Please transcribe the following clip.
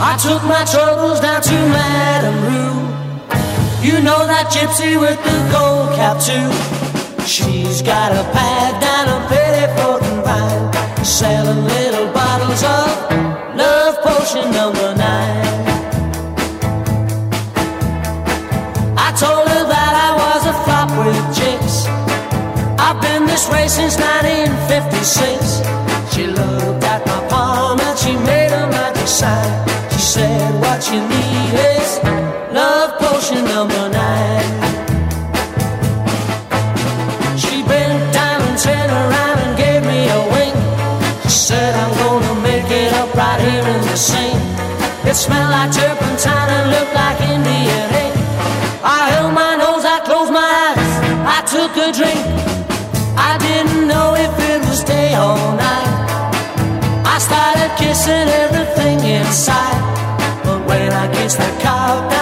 I took my troubles down to Madame Rue. You know that gypsy with the gold cap too. She's got a pad down a Pettiford and Vine, selling little bottles of love potion number nine. I told her that I was a flop with chicks. I've been this way since 1956. Said, What you need is love potion number nine. She bent down and turned around and gave me a wink. She said, I'm gonna make it up right here in the sink. It smelled like turpentine and looked like Indian ink. I held my nose, I closed my eyes, I took a drink. I didn't know if it was day or night. I started kissing everything inside against the carpet.